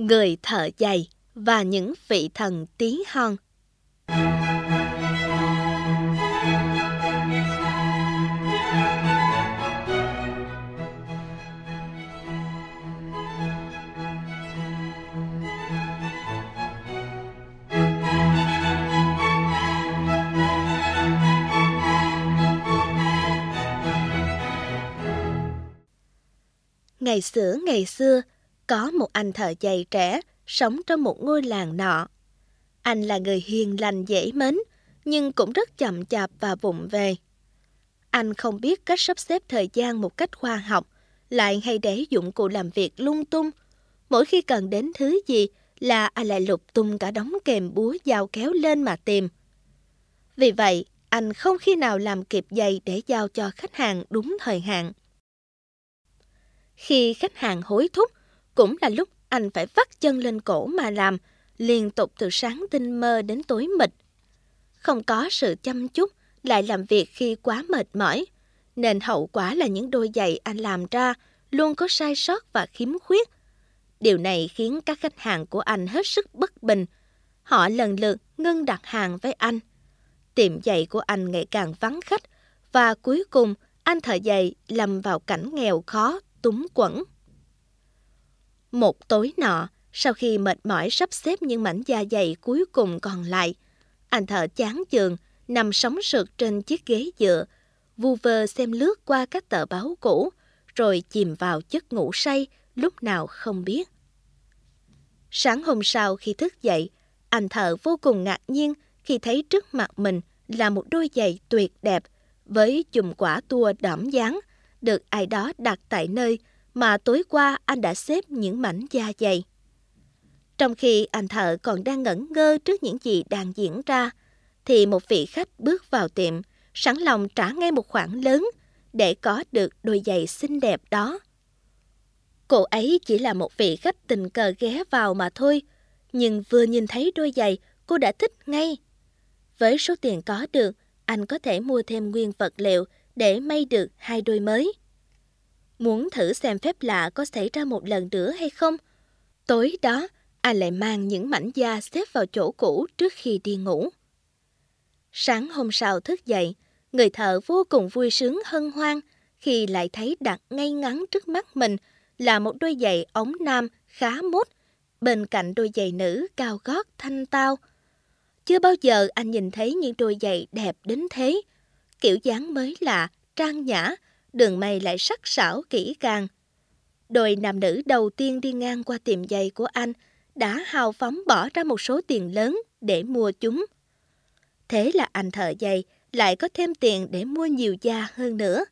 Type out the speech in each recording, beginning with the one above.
người thợ giày và những vị thần tí hon. Ngày xưa ngày xưa, có một anh thợ giày trẻ sống trong một ngôi làng nọ. Anh là người hiền lành dễ mến, nhưng cũng rất chậm chạp và vụng về. Anh không biết cách sắp xếp thời gian một cách khoa học, lại hay để dụng cụ làm việc lung tung. Mỗi khi cần đến thứ gì là anh lại lục tung cả đống kèm búa dao kéo lên mà tìm. Vì vậy, anh không khi nào làm kịp giày để giao cho khách hàng đúng thời hạn. Khi khách hàng hối thúc, cũng là lúc anh phải vắt chân lên cổ mà làm, liên tục từ sáng tinh mơ đến tối mịt. Không có sự chăm chút, lại làm việc khi quá mệt mỏi, nên hậu quả là những đôi giày anh làm ra luôn có sai sót và khiếm khuyết. Điều này khiến các khách hàng của anh hết sức bất bình. Họ lần lượt ngưng đặt hàng với anh. Tiệm giày của anh ngày càng vắng khách và cuối cùng anh thợ giày lầm vào cảnh nghèo khó, túng quẫn. Một tối nọ, sau khi mệt mỏi sắp xếp những mảnh da dày cuối cùng còn lại, anh thợ chán chường, nằm sóng sượt trên chiếc ghế dựa, vu vơ xem lướt qua các tờ báo cũ, rồi chìm vào giấc ngủ say, lúc nào không biết. Sáng hôm sau khi thức dậy, anh thợ vô cùng ngạc nhiên khi thấy trước mặt mình là một đôi giày tuyệt đẹp với chùm quả tua đỏm dáng, được ai đó đặt tại nơi mà tối qua anh đã xếp những mảnh da dày. Trong khi anh thợ còn đang ngẩn ngơ trước những gì đang diễn ra, thì một vị khách bước vào tiệm, sẵn lòng trả ngay một khoản lớn để có được đôi giày xinh đẹp đó. Cô ấy chỉ là một vị khách tình cờ ghé vào mà thôi, nhưng vừa nhìn thấy đôi giày, cô đã thích ngay. Với số tiền có được, anh có thể mua thêm nguyên vật liệu để may được hai đôi mới. Muốn thử xem phép lạ có xảy ra một lần nữa hay không? Tối đó, anh lại mang những mảnh da xếp vào chỗ cũ trước khi đi ngủ. Sáng hôm sau thức dậy, người thợ vô cùng vui sướng hân hoan khi lại thấy đặt ngay ngắn trước mắt mình là một đôi giày ống nam khá mốt, bên cạnh đôi giày nữ cao gót thanh tao. Chưa bao giờ anh nhìn thấy những đôi giày đẹp đến thế, kiểu dáng mới lạ, trang nhã, đường may lại sắc sảo kỹ càng. Đôi nam nữ đầu tiên đi ngang qua tiệm giày của anh đã hào phóng bỏ ra một số tiền lớn để mua chúng. Thế là anh thợ giày lại có thêm tiền để mua nhiều da hơn nữa.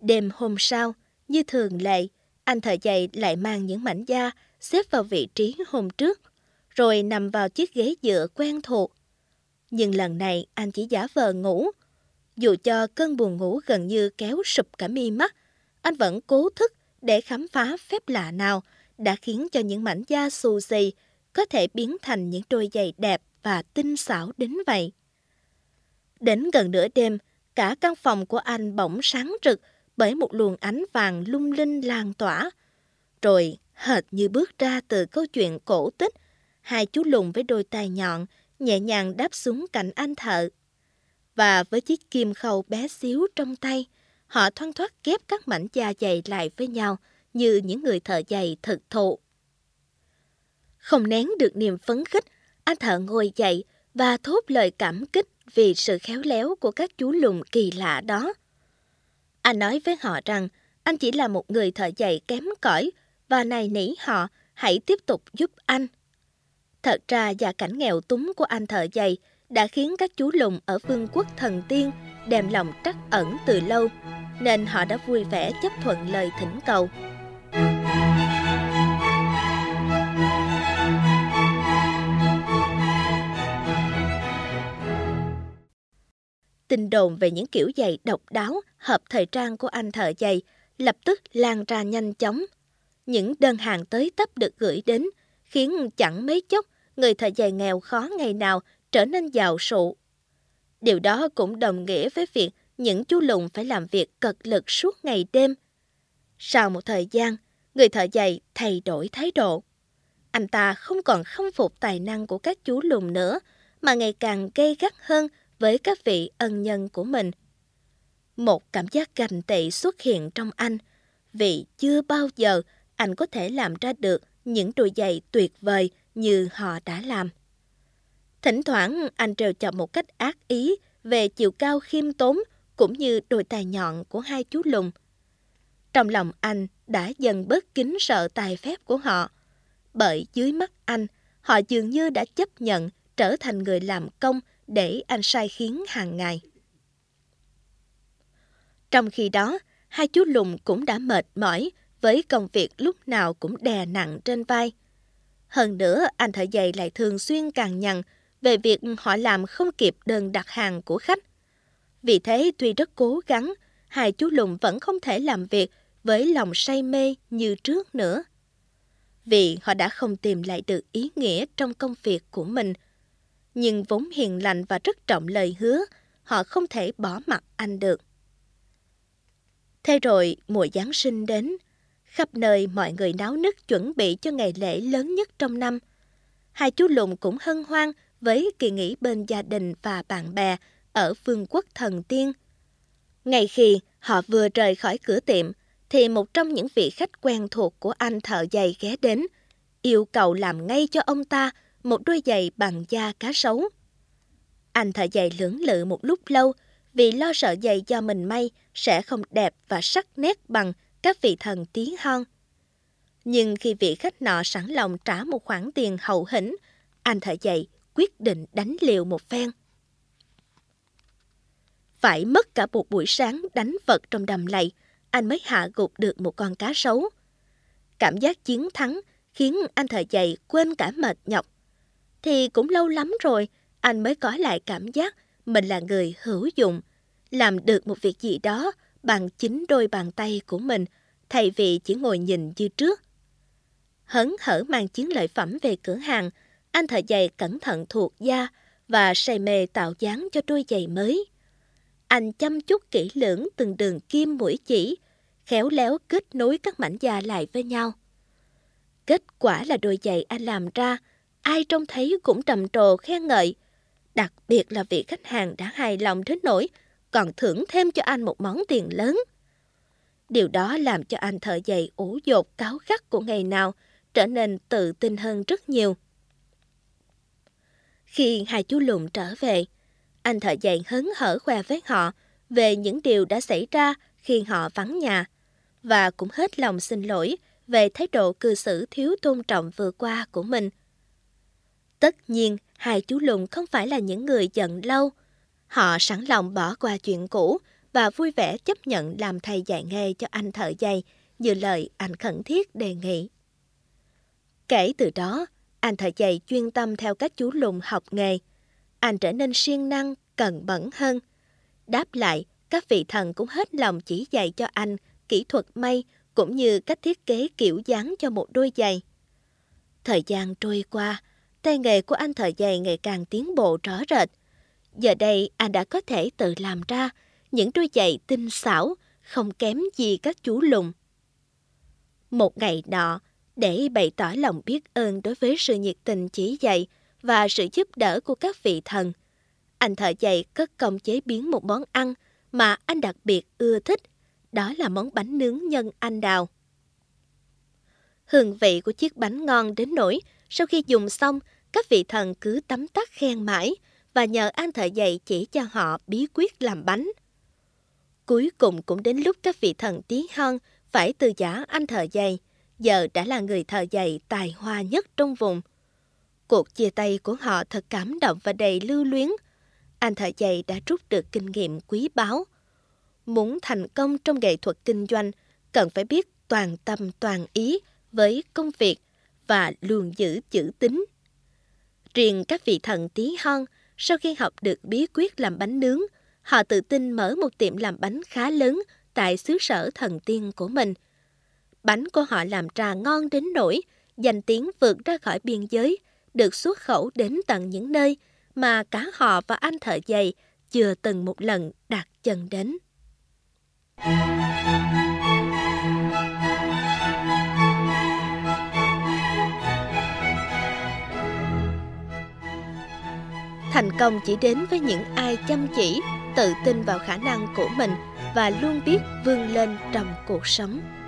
Đêm hôm sau, như thường lệ, anh thợ giày lại mang những mảnh da xếp vào vị trí hôm trước, rồi nằm vào chiếc ghế dựa quen thuộc. Nhưng lần này anh chỉ giả vờ ngủ, dù cho cơn buồn ngủ gần như kéo sụp cả mi mắt, anh vẫn cố thức để khám phá phép lạ nào đã khiến cho những mảnh da xù xì có thể biến thành những đôi giày đẹp và tinh xảo đến vậy. Đến gần nửa đêm, cả căn phòng của anh bỗng sáng rực bởi một luồng ánh vàng lung linh lan tỏa. Rồi, hệt như bước ra từ câu chuyện cổ tích, hai chú lùn với đôi tai nhọn nhẹ nhàng đáp xuống cạnh anh thợ và với chiếc kim khâu bé xíu trong tay, họ thoăn thoát ghép các mảnh da dày lại với nhau như những người thợ giày thực thụ. Không nén được niềm phấn khích, anh thợ ngồi dậy và thốt lời cảm kích vì sự khéo léo của các chú lùn kỳ lạ đó. Anh nói với họ rằng anh chỉ là một người thợ giày kém cỏi và này nỉ họ hãy tiếp tục giúp anh. Thật ra gia cảnh nghèo túng của anh thợ giày đã khiến các chú lùn ở vương quốc thần tiên đem lòng trắc ẩn từ lâu, nên họ đã vui vẻ chấp thuận lời thỉnh cầu. Tin đồn về những kiểu giày độc đáo, hợp thời trang của anh thợ giày lập tức lan ra nhanh chóng. Những đơn hàng tới tấp được gửi đến, khiến chẳng mấy chốc người thợ giày nghèo khó ngày nào trở nên giàu sụ. Điều đó cũng đồng nghĩa với việc những chú lùn phải làm việc cật lực suốt ngày đêm. Sau một thời gian, người thợ giày thay đổi thái độ. Anh ta không còn khâm phục tài năng của các chú lùn nữa, mà ngày càng gây gắt hơn với các vị ân nhân của mình. Một cảm giác ganh tị xuất hiện trong anh, vì chưa bao giờ anh có thể làm ra được những đôi giày tuyệt vời như họ đã làm. Thỉnh thoảng anh trêu chọc một cách ác ý về chiều cao khiêm tốn cũng như đôi tài nhọn của hai chú lùn. Trong lòng anh đã dần bớt kính sợ tài phép của họ, bởi dưới mắt anh, họ dường như đã chấp nhận trở thành người làm công để anh sai khiến hàng ngày. Trong khi đó, hai chú lùn cũng đã mệt mỏi với công việc lúc nào cũng đè nặng trên vai. Hơn nữa, anh thợ giày lại thường xuyên càng nhằn về việc họ làm không kịp đơn đặt hàng của khách. Vì thế, tuy rất cố gắng, hai chú lùn vẫn không thể làm việc với lòng say mê như trước nữa. Vì họ đã không tìm lại được ý nghĩa trong công việc của mình. Nhưng vốn hiền lành và rất trọng lời hứa, họ không thể bỏ mặt anh được. Thế rồi mùa Giáng sinh đến, khắp nơi mọi người náo nức chuẩn bị cho ngày lễ lớn nhất trong năm. Hai chú lùn cũng hân hoan với kỳ nghỉ bên gia đình và bạn bè ở vương quốc thần tiên. Ngay khi họ vừa rời khỏi cửa tiệm, thì một trong những vị khách quen thuộc của anh thợ giày ghé đến, yêu cầu làm ngay cho ông ta một đôi giày bằng da cá sấu. Anh thợ giày lưỡng lự một lúc lâu vì lo sợ giày do mình may sẽ không đẹp và sắc nét bằng các vị thần tí hon. Nhưng khi vị khách nọ sẵn lòng trả một khoản tiền hậu hĩnh, anh thợ giày quyết định đánh liều một phen. Phải mất cả một buổi sáng đánh vật trong đầm lầy, anh mới hạ gục được một con cá sấu. Cảm giác chiến thắng khiến anh thợ dậy quên cả mệt nhọc. Thì cũng lâu lắm rồi, anh mới có lại cảm giác mình là người hữu dụng, làm được một việc gì đó bằng chính đôi bàn tay của mình, thay vì chỉ ngồi nhìn như trước. Hấn hở mang chiến lợi phẩm về cửa hàng, anh thợ giày cẩn thận thuộc da và say mê tạo dáng cho đôi giày mới. Anh chăm chút kỹ lưỡng từng đường kim mũi chỉ, khéo léo kết nối các mảnh da lại với nhau. Kết quả là đôi giày anh làm ra, ai trông thấy cũng trầm trồ khen ngợi. Đặc biệt là vị khách hàng đã hài lòng đến nỗi còn thưởng thêm cho anh một món tiền lớn. Điều đó làm cho anh thợ giày ủ dột cáo khắc của ngày nào trở nên tự tin hơn rất nhiều. Khi hai chú lùn trở về, anh thợ dạy hớn hở khoe với họ về những điều đã xảy ra khi họ vắng nhà và cũng hết lòng xin lỗi về thái độ cư xử thiếu tôn trọng vừa qua của mình. Tất nhiên, hai chú lùn không phải là những người giận lâu. Họ sẵn lòng bỏ qua chuyện cũ và vui vẻ chấp nhận làm thầy dạy nghề cho anh thợ giày như lời anh khẩn thiết đề nghị. Kể từ đó, anh thợ giày chuyên tâm theo các chú lùn học nghề. Anh trở nên siêng năng, cần bẩn hơn. Đáp lại, các vị thần cũng hết lòng chỉ dạy cho anh kỹ thuật may cũng như cách thiết kế kiểu dáng cho một đôi giày. Thời gian trôi qua, tay nghề của anh thợ giày ngày càng tiến bộ rõ rệt. Giờ đây anh đã có thể tự làm ra những đôi giày tinh xảo, không kém gì các chú lùn. Một ngày nọ, để bày tỏ lòng biết ơn đối với sự nhiệt tình chỉ dạy và sự giúp đỡ của các vị thần, anh thợ dạy cất công chế biến một món ăn mà anh đặc biệt ưa thích, đó là món bánh nướng nhân anh đào. Hương vị của chiếc bánh ngon đến nỗi sau khi dùng xong, các vị thần cứ tắm tắt khen mãi và nhờ anh thợ dạy chỉ cho họ bí quyết làm bánh. Cuối cùng cũng đến lúc các vị thần tí hon phải từ giả anh thợ dày giờ đã là người thợ giày tài hoa nhất trong vùng. Cuộc chia tay của họ thật cảm động và đầy lưu luyến. Anh thợ giày đã rút được kinh nghiệm quý báu. Muốn thành công trong nghệ thuật kinh doanh, cần phải biết toàn tâm toàn ý với công việc và luôn giữ chữ tín. Riêng các vị thần tí hon, sau khi học được bí quyết làm bánh nướng, họ tự tin mở một tiệm làm bánh khá lớn tại xứ sở thần tiên của mình. Bánh của họ làm trà ngon đến nỗi danh tiếng vượt ra khỏi biên giới, được xuất khẩu đến tận những nơi mà cả họ và anh thợ giày chưa từng một lần đặt chân đến. Thành công chỉ đến với những ai chăm chỉ, tự tin vào khả năng của mình và luôn biết vươn lên trong cuộc sống.